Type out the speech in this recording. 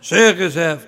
zeer gezegd,